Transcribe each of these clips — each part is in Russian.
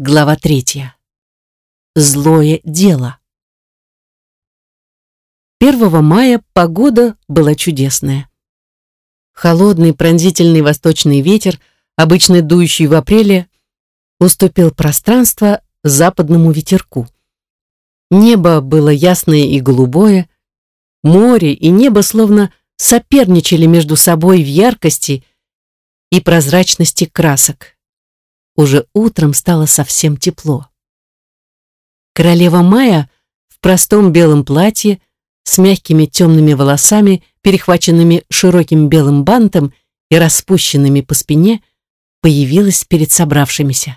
Глава третья. Злое дело. 1 мая погода была чудесная. Холодный пронзительный восточный ветер, обычно дующий в апреле, уступил пространство западному ветерку. Небо было ясное и голубое, море и небо словно соперничали между собой в яркости и прозрачности красок. Уже утром стало совсем тепло. Королева Майя в простом белом платье с мягкими темными волосами, перехваченными широким белым бантом и распущенными по спине, появилась перед собравшимися.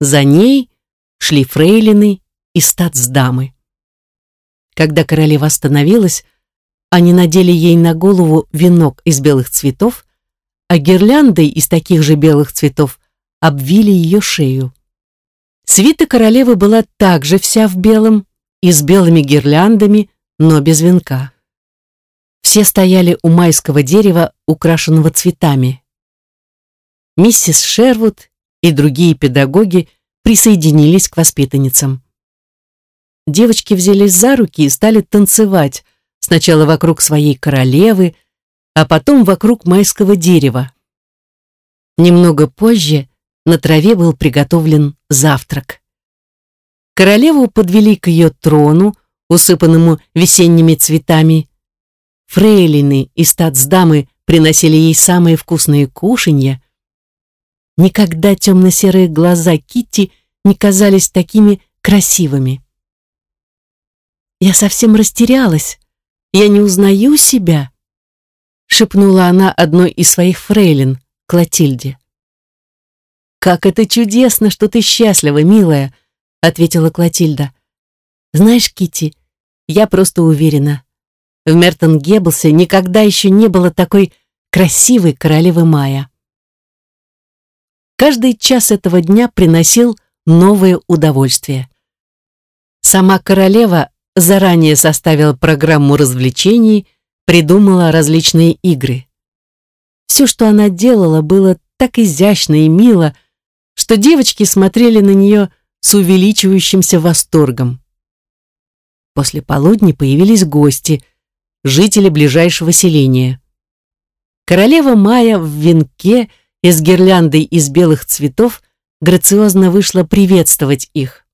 За ней шли фрейлины и статсдамы. Когда королева остановилась, они надели ей на голову венок из белых цветов, а гирляндой из таких же белых цветов обвили ее шею. Свита королевы была также вся в белом и с белыми гирляндами, но без венка. Все стояли у майского дерева, украшенного цветами. Миссис Шервуд и другие педагоги присоединились к воспитанницам. Девочки взялись за руки и стали танцевать, сначала вокруг своей королевы, а потом вокруг майского дерева. Немного позже на траве был приготовлен завтрак. Королеву подвели к ее трону, усыпанному весенними цветами. Фрейлины и статсдамы приносили ей самые вкусные кушанья. Никогда темно-серые глаза Китти не казались такими красивыми. «Я совсем растерялась. Я не узнаю себя», шепнула она одной из своих фрейлин, Клотильде. «Как это чудесно, что ты счастлива, милая!» ответила Клотильда. «Знаешь, Кити, я просто уверена, в Мертон Геббелсе никогда еще не было такой красивой королевы Мая». Каждый час этого дня приносил новое удовольствие. Сама королева заранее составила программу развлечений, придумала различные игры. Все, что она делала, было так изящно и мило, что девочки смотрели на нее с увеличивающимся восторгом. После полудня появились гости, жители ближайшего селения. Королева Майя в венке и с гирляндой из белых цветов грациозно вышла приветствовать их.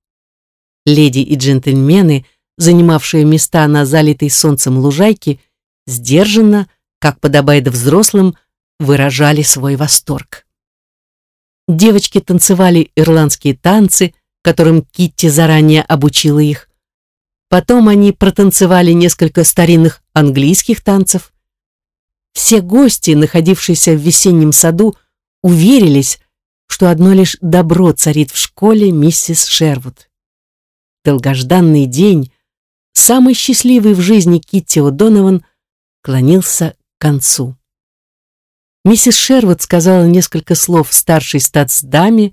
Леди и джентльмены, занимавшие места на залитой солнцем лужайке, сдержанно, как подобает взрослым, выражали свой восторг. Девочки танцевали ирландские танцы, которым Китти заранее обучила их. Потом они протанцевали несколько старинных английских танцев. Все гости, находившиеся в весеннем саду, уверились, что одно лишь добро царит в школе миссис Шервуд. Долгожданный день, самый счастливый в жизни Китти О'Донован, клонился к концу. Миссис Шервуд сказала несколько слов старшей статсдаме,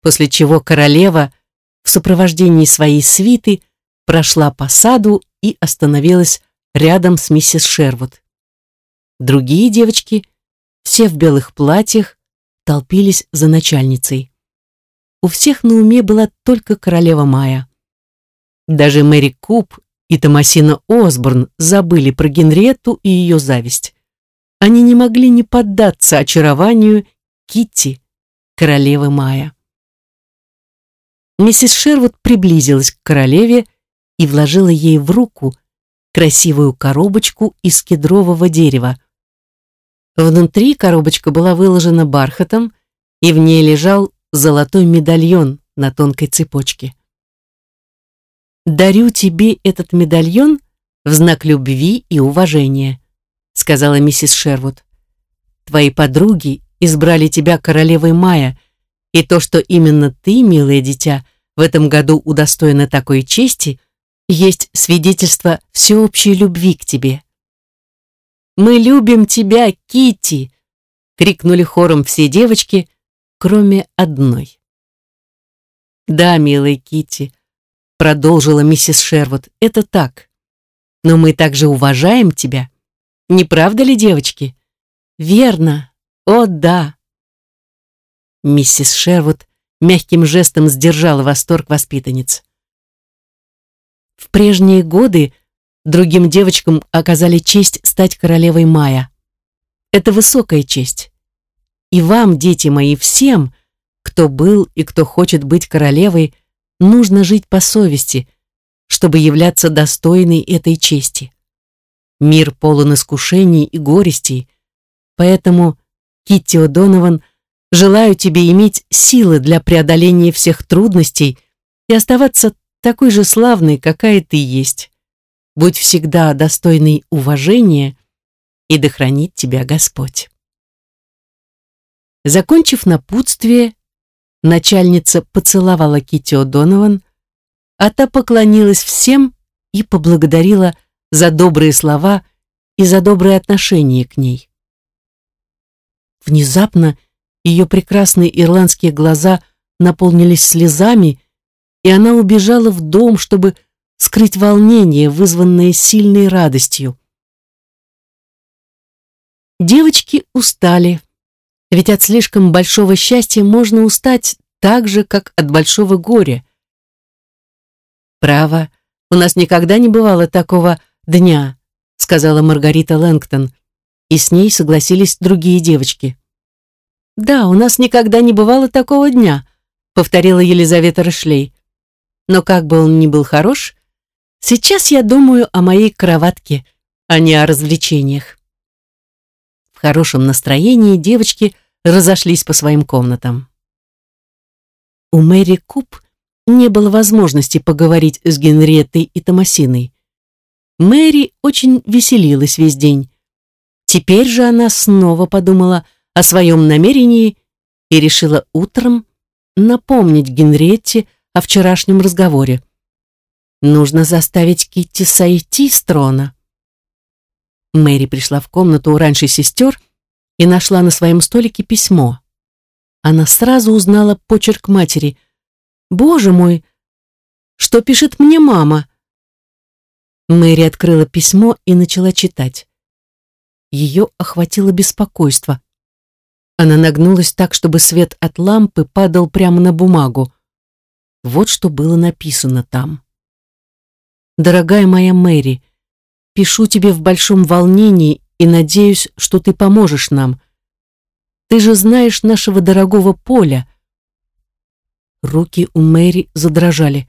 после чего королева в сопровождении своей свиты прошла по саду и остановилась рядом с миссис Шервуд. Другие девочки, все в белых платьях, толпились за начальницей. У всех на уме была только королева Майя. Даже Мэри Куб и Томасина Осборн забыли про Генриетту и ее зависть они не могли не поддаться очарованию Китти, королевы Мая. Миссис Шервуд приблизилась к королеве и вложила ей в руку красивую коробочку из кедрового дерева. Внутри коробочка была выложена бархатом, и в ней лежал золотой медальон на тонкой цепочке. «Дарю тебе этот медальон в знак любви и уважения», сказала миссис Шервуд. Твои подруги избрали тебя королевой Мая, и то, что именно ты, милое дитя, в этом году удостоена такой чести, есть свидетельство всеобщей любви к тебе. Мы любим тебя, Кити, крикнули хором все девочки, кроме одной. Да, милая Кити, продолжила миссис Шервуд, это так. Но мы также уважаем тебя не правда ли, девочки? Верно. О, да. Миссис Шервуд мягким жестом сдержала восторг воспитанниц. В прежние годы другим девочкам оказали честь стать королевой Мая. Это высокая честь. И вам, дети мои, всем, кто был и кто хочет быть королевой, нужно жить по совести, чтобы являться достойной этой чести. Мир полон искушений и горестей, поэтому, Китти О'Донован, желаю тебе иметь силы для преодоления всех трудностей и оставаться такой же славной, какая ты есть. Будь всегда достойной уважения, и да хранит тебя Господь. Закончив напутствие, начальница поцеловала Китти О'Донован, а та поклонилась всем и поблагодарила за добрые слова и за добрые отношения к ней. Внезапно ее прекрасные ирландские глаза наполнились слезами, и она убежала в дом, чтобы скрыть волнение, вызванное сильной радостью. Девочки устали, ведь от слишком большого счастья можно устать так же, как от большого горя. «Право, у нас никогда не бывало такого дня», сказала Маргарита Лэнгтон, и с ней согласились другие девочки. «Да, у нас никогда не бывало такого дня», повторила Елизавета Рышлей. «Но как бы он ни был хорош, сейчас я думаю о моей кроватке, а не о развлечениях». В хорошем настроении девочки разошлись по своим комнатам. У Мэри Куб не было возможности поговорить с Генриеттой и Томасиной. Мэри очень веселилась весь день. Теперь же она снова подумала о своем намерении и решила утром напомнить Генриетте о вчерашнем разговоре. Нужно заставить Китти сойти с трона. Мэри пришла в комнату раньше сестер и нашла на своем столике письмо. Она сразу узнала почерк матери. «Боже мой, что пишет мне мама?» Мэри открыла письмо и начала читать. Ее охватило беспокойство. Она нагнулась так, чтобы свет от лампы падал прямо на бумагу. Вот что было написано там. «Дорогая моя Мэри, пишу тебе в большом волнении и надеюсь, что ты поможешь нам. Ты же знаешь нашего дорогого Поля». Руки у Мэри задрожали.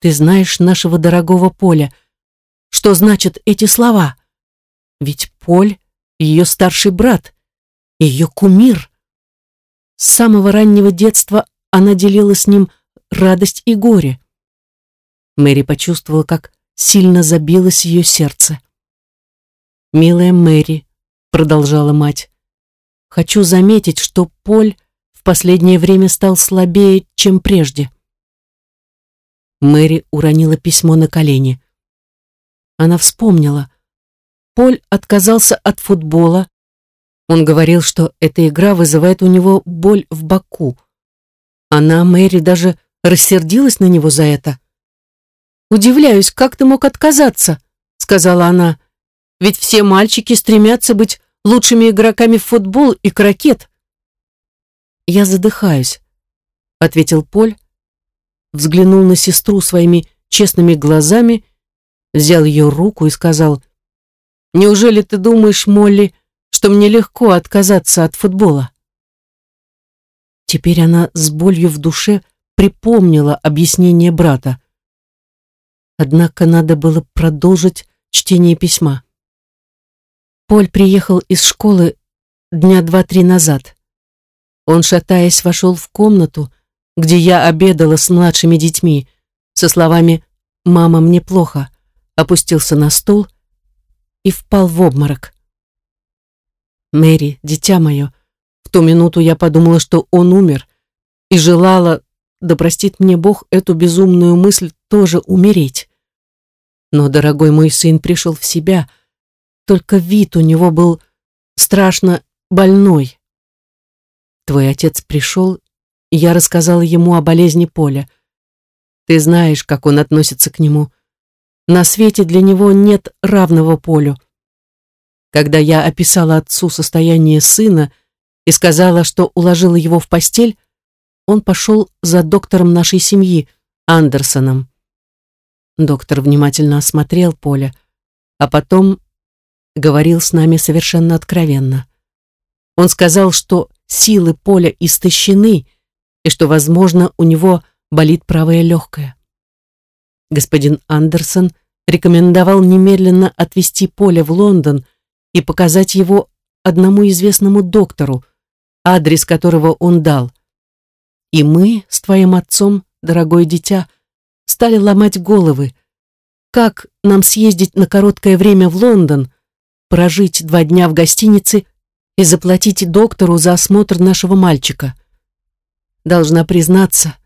«Ты знаешь нашего дорогого Поля. Что значат эти слова? Ведь Поль — ее старший брат, ее кумир. С самого раннего детства она делила с ним радость и горе. Мэри почувствовала, как сильно забилось ее сердце. «Милая Мэри», — продолжала мать, — «хочу заметить, что Поль в последнее время стал слабее, чем прежде». Мэри уронила письмо на колени. Она вспомнила. Поль отказался от футбола. Он говорил, что эта игра вызывает у него боль в боку. Она, Мэри, даже рассердилась на него за это. «Удивляюсь, как ты мог отказаться?» — сказала она. Ведь все мальчики стремятся быть лучшими игроками в футбол и крокет. Я задыхаюсь, ответил Поль, взглянул на сестру своими честными глазами, взял ее руку и сказал, «Неужели ты думаешь, Молли, что мне легко отказаться от футбола?» Теперь она с болью в душе припомнила объяснение брата. Однако надо было продолжить чтение письма. Поль приехал из школы дня два-три назад. Он, шатаясь, вошел в комнату, где я обедала с младшими детьми, со словами «Мама, мне плохо», опустился на стул и впал в обморок. Мэри, дитя мое, в ту минуту я подумала, что он умер, и желала, да простит мне Бог, эту безумную мысль тоже умереть. Но дорогой мой сын пришел в себя — только вид у него был страшно больной. Твой отец пришел, и я рассказала ему о болезни Поля. Ты знаешь, как он относится к нему. На свете для него нет равного Полю. Когда я описала отцу состояние сына и сказала, что уложила его в постель, он пошел за доктором нашей семьи, Андерсоном. Доктор внимательно осмотрел поле, а потом говорил с нами совершенно откровенно. Он сказал, что силы поля истощены и что, возможно, у него болит правое легкое. Господин Андерсон рекомендовал немедленно отвезти поле в Лондон и показать его одному известному доктору, адрес которого он дал. И мы с твоим отцом, дорогое дитя, стали ломать головы, как нам съездить на короткое время в Лондон, прожить два дня в гостинице и заплатить доктору за осмотр нашего мальчика. Должна признаться,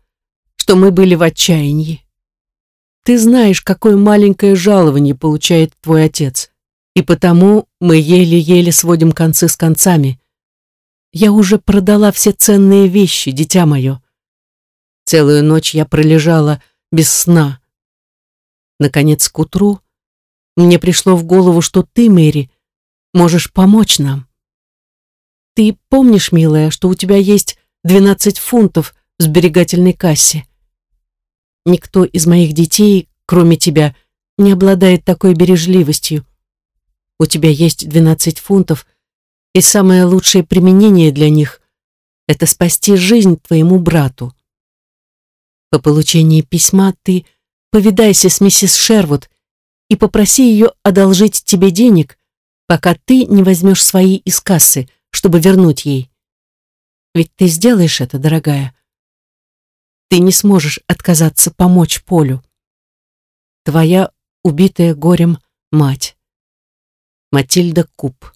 что мы были в отчаянии. Ты знаешь, какое маленькое жалование получает твой отец, и потому мы еле-еле сводим концы с концами. Я уже продала все ценные вещи, дитя мое. Целую ночь я пролежала без сна. Наконец, к утру мне пришло в голову, что ты, Мэри, можешь помочь нам. Ты помнишь, милая, что у тебя есть 12 фунтов в сберегательной кассе? Никто из моих детей, кроме тебя, не обладает такой бережливостью. У тебя есть 12 фунтов, и самое лучшее применение для них — это спасти жизнь твоему брату. По получении письма ты повидайся с миссис Шервуд и попроси ее одолжить тебе денег, пока ты не возьмешь свои из кассы, чтобы вернуть ей. Ведь ты сделаешь это, дорогая ты не сможешь отказаться помочь Полю. Твоя убитая горем мать. Матильда Куб.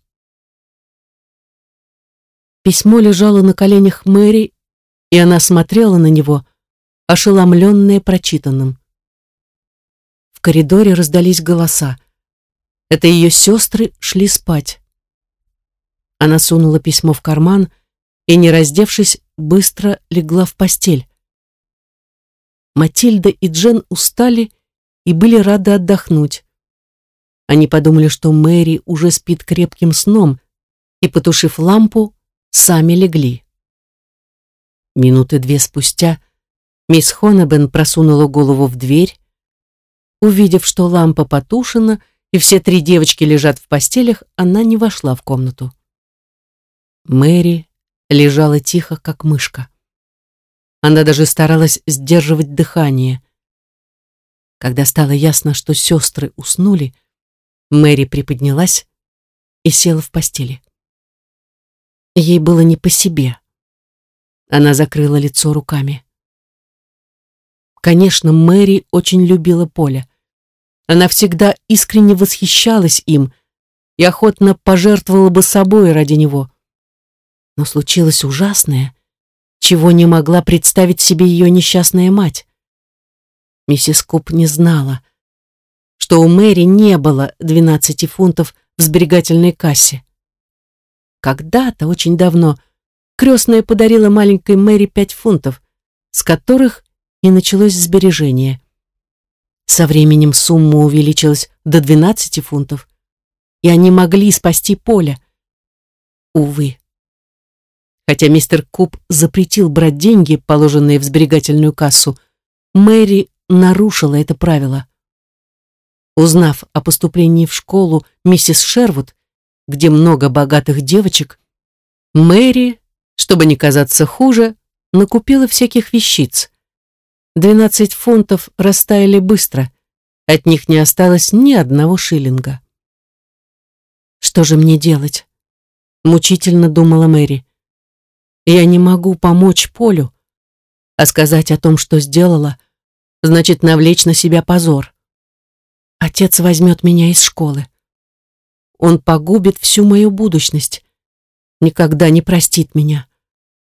Письмо лежало на коленях Мэри, и она смотрела на него, ошеломленная прочитанным. В коридоре раздались голоса. Это ее сестры шли спать. Она сунула письмо в карман и, не раздевшись, быстро легла в постель. Матильда и Джен устали и были рады отдохнуть. Они подумали, что Мэри уже спит крепким сном, и, потушив лампу, сами легли. Минуты две спустя мисс Хонебен просунула голову в дверь. Увидев, что лампа потушена и все три девочки лежат в постелях, она не вошла в комнату. Мэри лежала тихо, как мышка. Она даже старалась сдерживать дыхание. Когда стало ясно, что сестры уснули, Мэри приподнялась и села в постели. Ей было не по себе. Она закрыла лицо руками. Конечно, Мэри очень любила Поля. Она всегда искренне восхищалась им и охотно пожертвовала бы собой ради него. Но случилось ужасное, чего не могла представить себе ее несчастная мать. Миссис Куб не знала, что у Мэри не было 12 фунтов в сберегательной кассе. Когда-то, очень давно, крестная подарила маленькой Мэри 5 фунтов, с которых и началось сбережение. Со временем сумма увеличилась до 12 фунтов, и они могли спасти Поля. Увы, Хотя мистер Куб запретил брать деньги, положенные в сберегательную кассу, Мэри нарушила это правило. Узнав о поступлении в школу миссис Шервуд, где много богатых девочек, Мэри, чтобы не казаться хуже, накупила всяких вещиц. Двенадцать фунтов растаяли быстро, от них не осталось ни одного шиллинга. «Что же мне делать?» — мучительно думала Мэри. Я не могу помочь Полю, а сказать о том, что сделала, значит навлечь на себя позор. Отец возьмет меня из школы. Он погубит всю мою будущность, никогда не простит меня,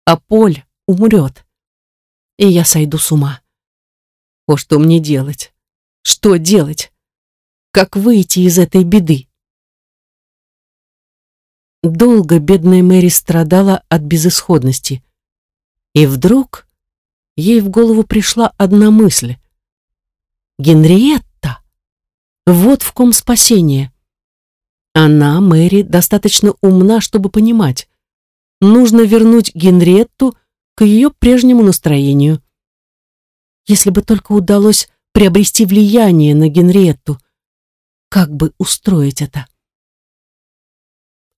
а Поль умрет, и я сойду с ума. О, что мне делать? Что делать? Как выйти из этой беды? Долго бедная Мэри страдала от безысходности. И вдруг ей в голову пришла одна мысль. Генриетта! Вот в ком спасение. Она, Мэри, достаточно умна, чтобы понимать. Нужно вернуть Генриетту к ее прежнему настроению. Если бы только удалось приобрести влияние на Генриетту, как бы устроить это?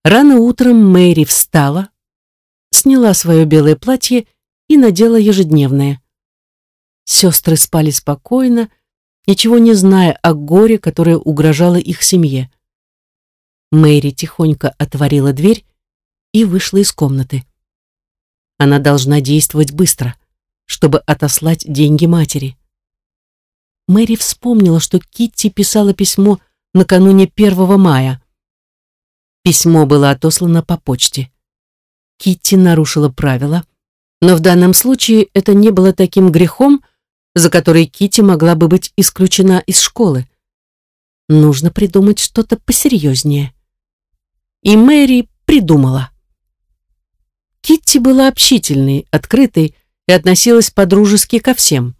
Рано утром Мэри встала, сняла свое белое платье и надела ежедневное. Сестры спали спокойно, ничего не зная о горе, которое угрожало их семье. Мэри тихонько отворила дверь и вышла из комнаты. Она должна действовать быстро, чтобы отослать деньги матери. Мэри вспомнила, что Китти писала письмо накануне 1 мая. Письмо было отослано по почте. Китти нарушила правила, но в данном случае это не было таким грехом, за который Китти могла бы быть исключена из школы. Нужно придумать что-то посерьезнее. И Мэри придумала. Китти была общительной, открытой и относилась по-дружески ко всем.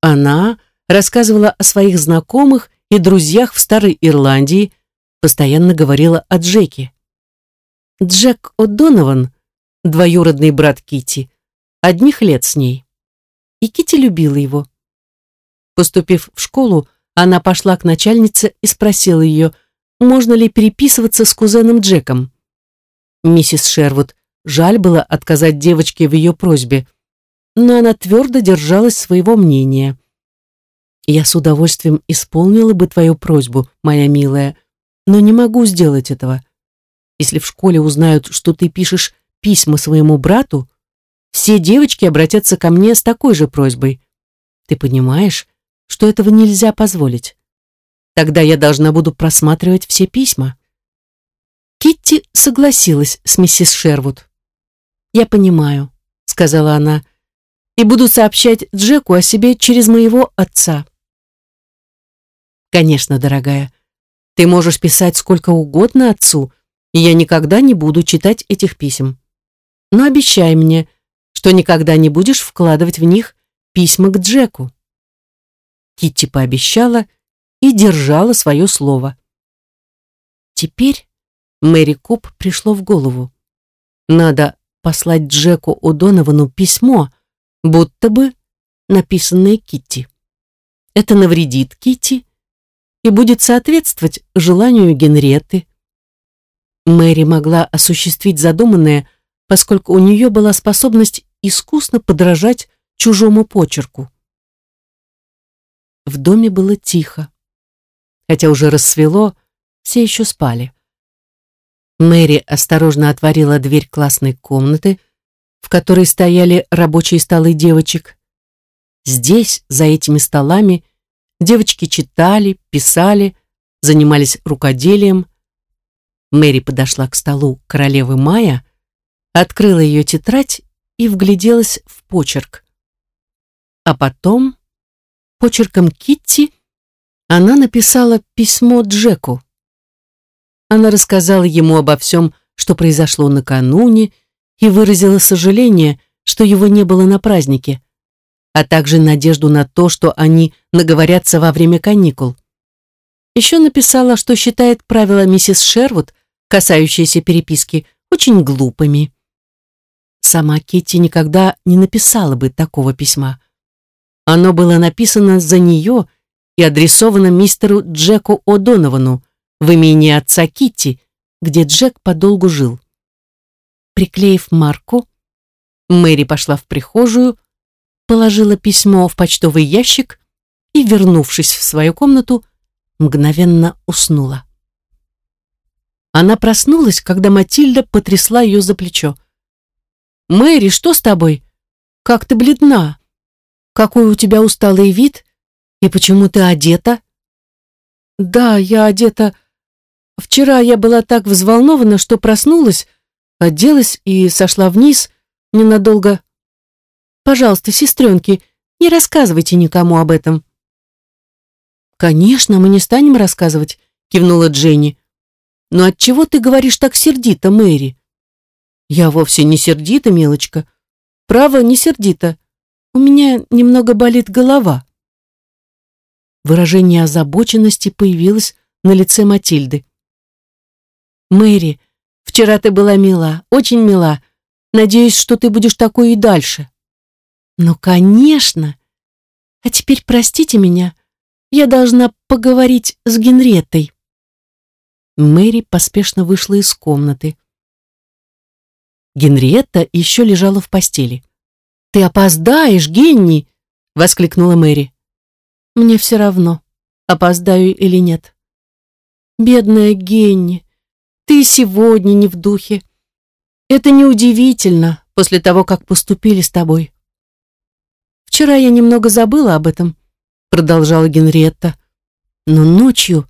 Она рассказывала о своих знакомых и друзьях в Старой Ирландии, постоянно говорила о Джеке. Джек О'Донован, двоюродный брат Кити, одних лет с ней. И Кити любила его. Поступив в школу, она пошла к начальнице и спросила ее, можно ли переписываться с кузеном Джеком. Миссис Шервуд жаль было отказать девочке в ее просьбе, но она твердо держалась своего мнения. «Я с удовольствием исполнила бы твою просьбу, моя милая, но не могу сделать этого. Если в школе узнают, что ты пишешь письма своему брату, все девочки обратятся ко мне с такой же просьбой. Ты понимаешь, что этого нельзя позволить? Тогда я должна буду просматривать все письма. Китти согласилась с миссис Шервуд. «Я понимаю», — сказала она, «и буду сообщать Джеку о себе через моего отца». «Конечно, дорогая, ты можешь писать сколько угодно отцу, и я никогда не буду читать этих писем. Но обещай мне, что никогда не будешь вкладывать в них письма к Джеку. Китти пообещала и держала свое слово. Теперь Мэри Куб пришло в голову. Надо послать Джеку О'Доновану письмо, будто бы написанное Китти. Это навредит Китти и будет соответствовать желанию Генриетты. Мэри могла осуществить задуманное, поскольку у нее была способность искусно подражать чужому почерку. В доме было тихо. Хотя уже рассвело, все еще спали. Мэри осторожно отворила дверь классной комнаты, в которой стояли рабочие столы девочек. Здесь, за этими столами, девочки читали, писали, занимались рукоделием, Мэри подошла к столу королевы Майя, открыла ее тетрадь и вгляделась в почерк. А потом, почерком Китти, она написала письмо Джеку. Она рассказала ему обо всем, что произошло накануне, и выразила сожаление, что его не было на празднике, а также надежду на то, что они наговорятся во время каникул. Еще написала, что считает правила миссис Шервуд касающиеся переписки, очень глупыми. Сама Китти никогда не написала бы такого письма. Оно было написано за нее и адресовано мистеру Джеку О'Доновану в имени отца Китти, где Джек подолгу жил. Приклеив марку, Мэри пошла в прихожую, положила письмо в почтовый ящик и, вернувшись в свою комнату, мгновенно уснула. Она проснулась, когда Матильда потрясла ее за плечо. «Мэри, что с тобой? Как ты бледна? Какой у тебя усталый вид? И почему ты одета?» «Да, я одета. Вчера я была так взволнована, что проснулась, оделась и сошла вниз ненадолго. Пожалуйста, сестренки, не рассказывайте никому об этом». «Конечно, мы не станем рассказывать», — кивнула Дженни. Но от чего ты говоришь так сердито, Мэри? Я вовсе не сердита, милочка. Право, не сердита. У меня немного болит голова. Выражение озабоченности появилось на лице Матильды. Мэри, вчера ты была мила, очень мила. Надеюсь, что ты будешь такой и дальше». «Ну, конечно. А теперь простите меня. Я должна поговорить с Генреттой». Мэри поспешно вышла из комнаты. Генриетта еще лежала в постели. «Ты опоздаешь, Генни!» — воскликнула Мэри. «Мне все равно, опоздаю или нет». «Бедная Генни, ты сегодня не в духе. Это неудивительно после того, как поступили с тобой». «Вчера я немного забыла об этом», — продолжала Генриетта. «Но ночью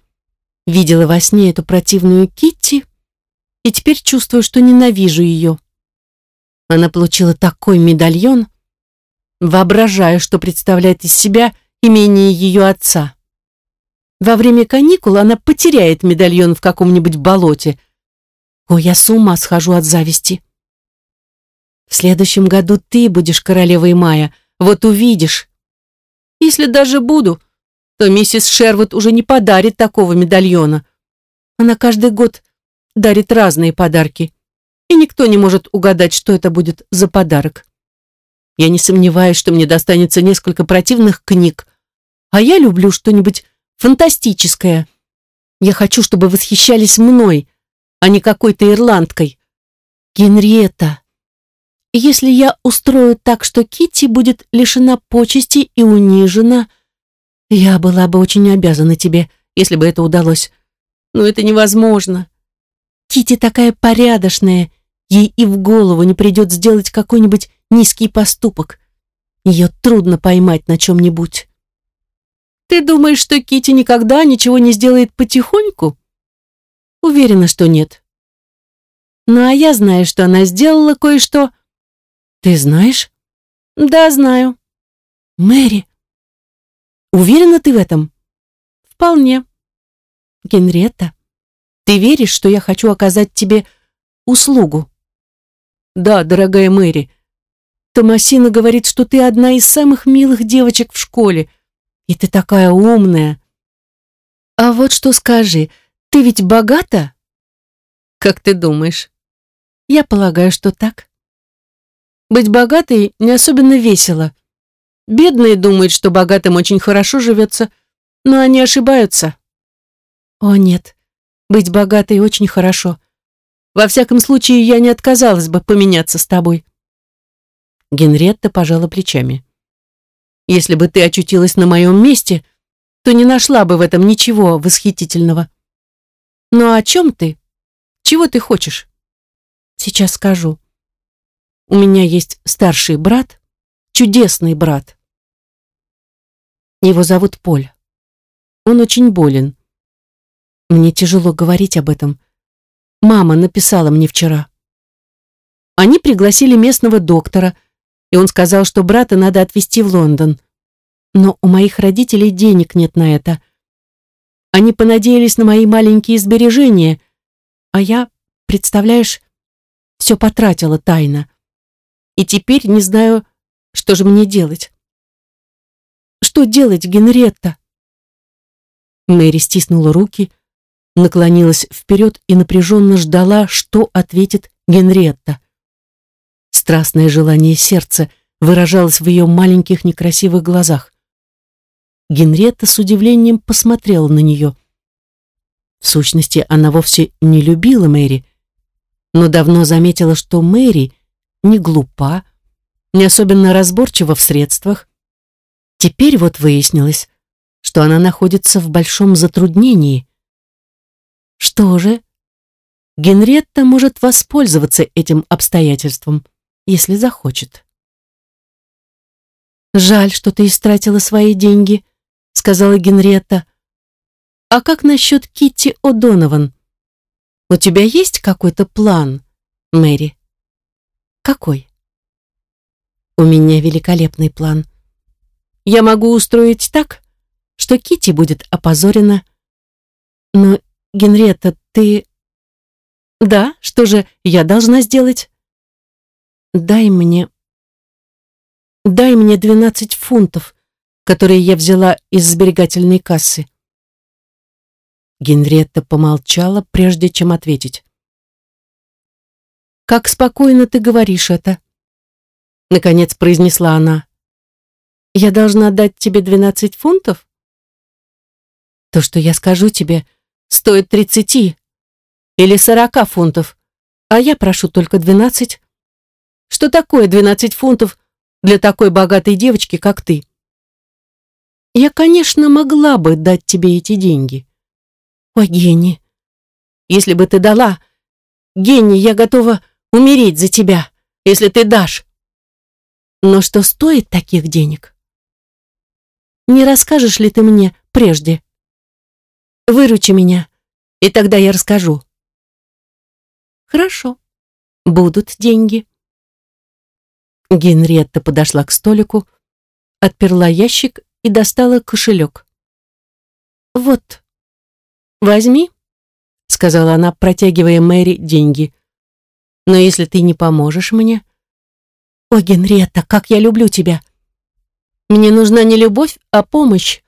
видела во сне эту противную Китти и теперь чувствую, что ненавижу ее». Она получила такой медальон, воображаю, что представляет из себя имение ее отца. Во время каникул она потеряет медальон в каком-нибудь болоте. О, я с ума схожу от зависти. В следующем году ты будешь королевой Мая, вот увидишь. Если даже буду, то миссис Шервуд уже не подарит такого медальона. Она каждый год дарит разные подарки и никто не может угадать, что это будет за подарок. Я не сомневаюсь, что мне достанется несколько противных книг, а я люблю что-нибудь фантастическое. Я хочу, чтобы восхищались мной, а не какой-то ирландкой. Генриетта, если я устрою так, что Китти будет лишена почести и унижена, я была бы очень обязана тебе, если бы это удалось. Но это невозможно. Китти такая порядочная Ей и в голову не придет сделать какой-нибудь низкий поступок. Ее трудно поймать на чем-нибудь. Ты думаешь, что Кити никогда ничего не сделает потихоньку? Уверена, что нет. Ну, а я знаю, что она сделала кое-что. Ты знаешь? Да, знаю. Мэри. Уверена ты в этом? Вполне. Генрета, ты веришь, что я хочу оказать тебе услугу? Да, дорогая Мэри. Томасина говорит, что ты одна из самых милых девочек в школе. И ты такая умная. А вот что скажи, ты ведь богата? Как ты думаешь? Я полагаю, что так. Быть богатой не особенно весело. Бедные думают, что богатым очень хорошо живется, но они ошибаются. О нет, быть богатой очень хорошо. Во всяком случае, я не отказалась бы поменяться с тобой. Генретта пожала плечами. Если бы ты очутилась на моем месте, то не нашла бы в этом ничего восхитительного. Но о чем ты? Чего ты хочешь? Сейчас скажу. У меня есть старший брат, чудесный брат. Его зовут Поль. Он очень болен. Мне тяжело говорить об этом, Мама написала мне вчера. Они пригласили местного доктора, и он сказал, что брата надо отвезти в Лондон. Но у моих родителей денег нет на это. Они понадеялись на мои маленькие сбережения, а я, представляешь, все потратила тайно. И теперь не знаю, что же мне делать. Что делать, Генретта? Мэри стиснула руки, наклонилась вперед и напряженно ждала, что ответит Генриетта. Страстное желание сердца выражалось в ее маленьких некрасивых глазах. Генриетта с удивлением посмотрела на нее. В сущности, она вовсе не любила Мэри, но давно заметила, что Мэри не глупа, не особенно разборчива в средствах. Теперь вот выяснилось, что она находится в большом затруднении. Что же? Генретта может воспользоваться этим обстоятельством, если захочет. «Жаль, что ты истратила свои деньги», — сказала Генретта. «А как насчет Китти О'Донован? У тебя есть какой-то план, Мэри?» «Какой?» «У меня великолепный план. Я могу устроить так, что Китти будет опозорена, но Генриетта, ты... Да, что же я должна сделать? Дай мне... Дай мне двенадцать фунтов, которые я взяла из сберегательной кассы. — Генриетта помолчала, прежде чем ответить. Как спокойно ты говоришь это!» Наконец произнесла она. «Я должна дать тебе двенадцать фунтов?» «То, что я скажу тебе, стоит тридцати или сорока фунтов, а я прошу только двенадцать. Что такое двенадцать фунтов для такой богатой девочки, как ты?» «Я, конечно, могла бы дать тебе эти деньги». «Ой, Генни, если бы ты дала, Генни, я готова умереть за тебя, если ты дашь. Но что стоит таких денег? Не расскажешь ли ты мне прежде? Выручи меня, и тогда я расскажу. Хорошо, будут деньги. Генриетта подошла к столику, отперла ящик и достала кошелек. «Вот, возьми», — сказала она, протягивая Мэри деньги. Но если ты не поможешь мне... О, Генриетта, как я люблю тебя! Мне нужна не любовь, а помощь.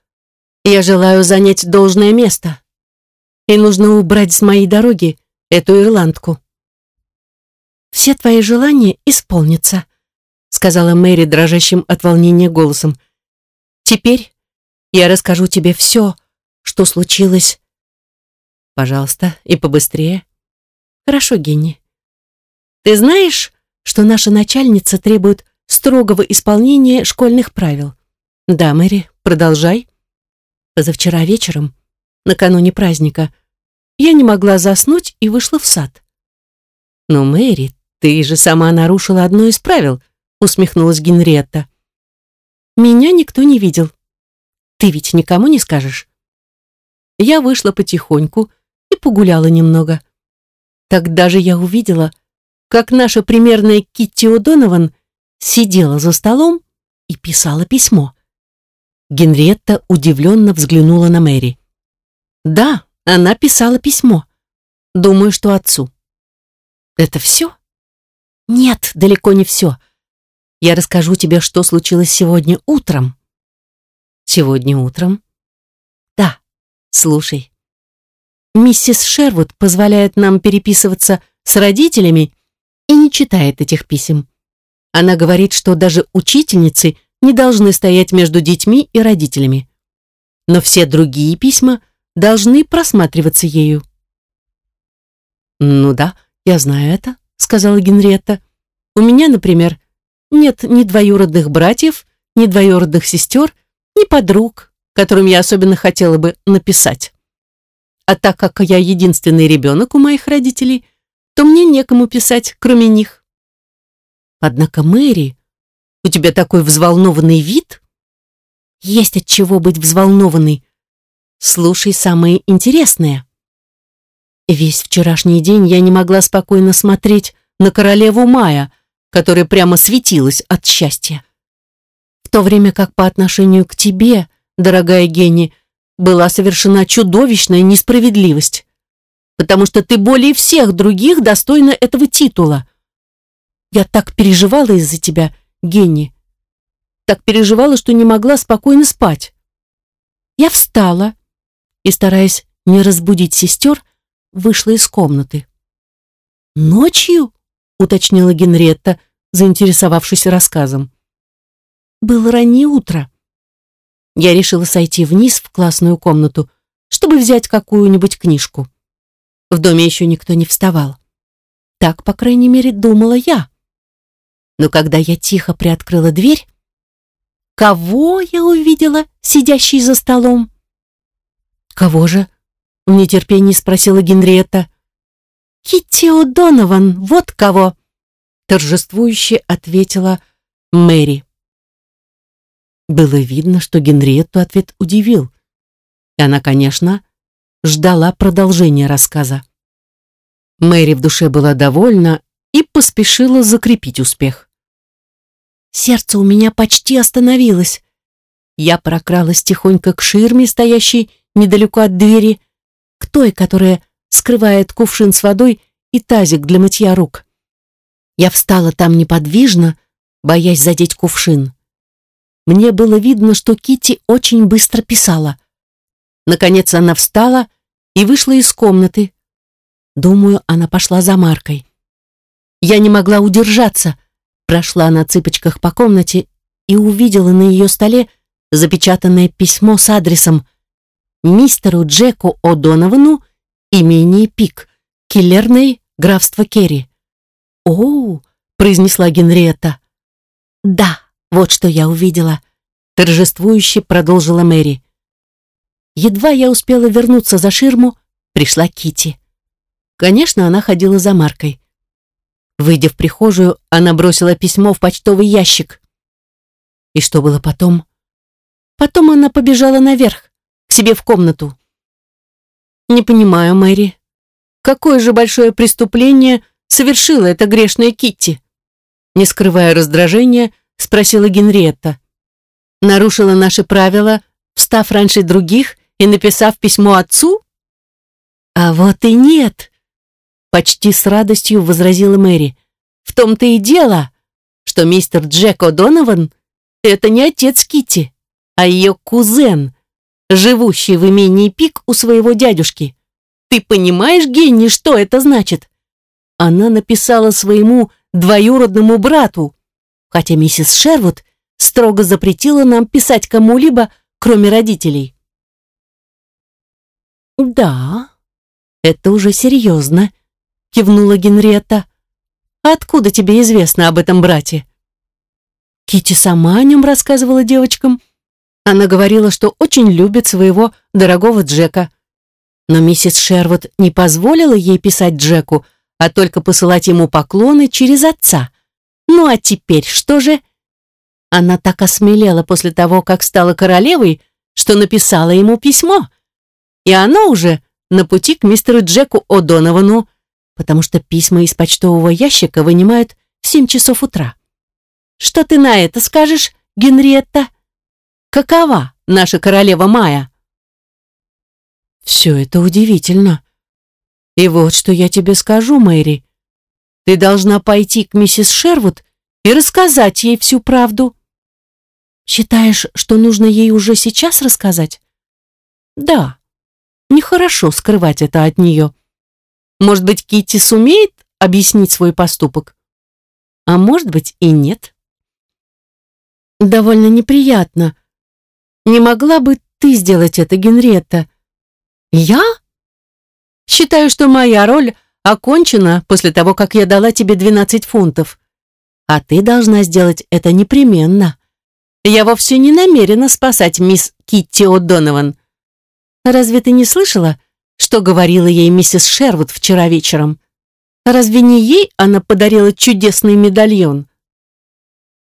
Я желаю занять должное место. И нужно убрать с моей дороги эту ирландку. Все твои желания исполнятся, сказала Мэри дрожащим от волнения голосом. Теперь я расскажу тебе все, что случилось. Пожалуйста, и побыстрее. Хорошо, Генни. Ты знаешь, что наша начальница требует строгого исполнения школьных правил? Да, Мэри, продолжай. Позавчера вечером, накануне праздника, я не могла заснуть и вышла в сад. Но, Мэри, ты же сама нарушила одно из правил, усмехнулась Генриетта. Меня никто не видел. Ты ведь никому не скажешь? Я вышла потихоньку и погуляла немного. Тогда же я увидела, как наша примерная Китти О'Донован сидела за столом и писала письмо. Генриетта удивленно взглянула на Мэри. «Да, она писала письмо. Думаю, что отцу». «Это все?» «Нет, далеко не все. Я расскажу тебе, что случилось сегодня утром». «Сегодня утром?» «Да, слушай. Миссис Шервуд позволяет нам переписываться с родителями и не читает этих писем. Она говорит, что даже учительницы не должны стоять между детьми и родителями. Но все другие письма должны просматриваться ею. «Ну да, я знаю это», — сказала Генриетта. «У меня, например, нет ни двоюродных братьев, ни двоюродных сестер, ни подруг, которым я особенно хотела бы написать. А так как я единственный ребенок у моих родителей, то мне некому писать, кроме них. Однако, Мэри, у тебя такой взволнованный вид. Есть от чего быть взволнованной. Слушай самое интересное. Весь вчерашний день я не могла спокойно смотреть на королеву Мая, которая прямо светилась от счастья. В то время как по отношению к тебе, дорогая Генни, была совершена чудовищная несправедливость потому что ты более всех других достойна этого титула. Я так переживала из-за тебя, Генни. Так переживала, что не могла спокойно спать. Я встала и, стараясь не разбудить сестер, вышла из комнаты. «Ночью?» — уточнила Генретта, заинтересовавшись рассказом. «Было раннее утро. Я решила сойти вниз в классную комнату, чтобы взять какую-нибудь книжку. В доме еще никто не вставал. Так, по крайней мере, думала я. Но когда я тихо приоткрыла дверь, кого я увидела, сидящей за столом? Кого же? В нетерпении спросила Генриетта. Китти О'Донован, вот кого! Торжествующе ответила Мэри. Было видно, что Генриетту ответ удивил. И она, конечно, ждала продолжения рассказа. Мэри в душе была довольна и поспешила закрепить успех. Сердце у меня почти остановилось. Я прокралась тихонько к ширме, стоящей недалеко от двери, к той, которая скрывает кувшин с водой и тазик для мытья рук. Я встала там неподвижно, боясь задеть кувшин. Мне было видно, что Кити очень быстро писала. Наконец она встала и вышла из комнаты. Думаю, она пошла за Маркой. Я не могла удержаться, прошла на цыпочках по комнате и увидела на ее столе запечатанное письмо с адресом мистеру Джеку О'Доновану, имение Пик, Киллерной, графство Керри. «Оу!» — произнесла Генриетта. «Да, вот что я увидела», — торжествующе продолжила Мэри. Едва я успела вернуться за ширму, пришла Кити. Конечно, она ходила за Маркой. Выйдя в прихожую, она бросила письмо в почтовый ящик. И что было потом? Потом она побежала наверх, к себе в комнату. Не понимаю, Мэри, какое же большое преступление совершила эта грешная Китти? Не скрывая раздражения, спросила Генриетта. Нарушила наши правила, встав раньше других и написав письмо отцу? А вот и нет, почти с радостью возразила Мэри. В том-то и дело, что мистер Джек О'Донован — это не отец Китти, а ее кузен, живущий в имении Пик у своего дядюшки. Ты понимаешь, Генни, что это значит? Она написала своему двоюродному брату, хотя миссис Шервуд строго запретила нам писать кому-либо, кроме родителей. «Да, это уже серьезно», — кивнула Генриетта. «Откуда тебе известно об этом брате?» Кити сама о нем рассказывала девочкам. Она говорила, что очень любит своего дорогого Джека. Но миссис Шервуд не позволила ей писать Джеку, а только посылать ему поклоны через отца. Ну а теперь что же? Она так осмелела после того, как стала королевой, что написала ему письмо. И оно уже на пути к мистеру Джеку О'Доновану, потому что письма из почтового ящика вынимают в семь часов утра. Что ты на это скажешь, Генриетта? Какова наша королева Майя? Все это удивительно. И вот что я тебе скажу, Мэри. Ты должна пойти к миссис Шервуд и рассказать ей всю правду. Считаешь, что нужно ей уже сейчас рассказать? Да. Нехорошо скрывать это от нее. Может быть, Китти сумеет объяснить свой поступок? А может быть и нет. Довольно неприятно, не могла бы ты сделать это, Генриетта? Я? Считаю, что моя роль окончена после того, как я дала тебе 12 фунтов. А ты должна сделать это непременно. Я вовсе не намерена спасать мисс Китти О'Донован. Разве ты не слышала, что говорила ей миссис Шервуд вчера вечером? Разве не ей она подарила чудесный медальон?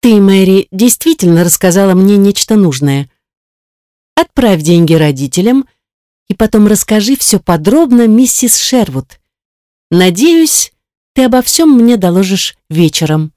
Ты, Мэри, действительно рассказала мне нечто нужное. Отправь деньги родителям и потом расскажи все подробно миссис Шервуд. Надеюсь, ты обо всем мне доложишь вечером.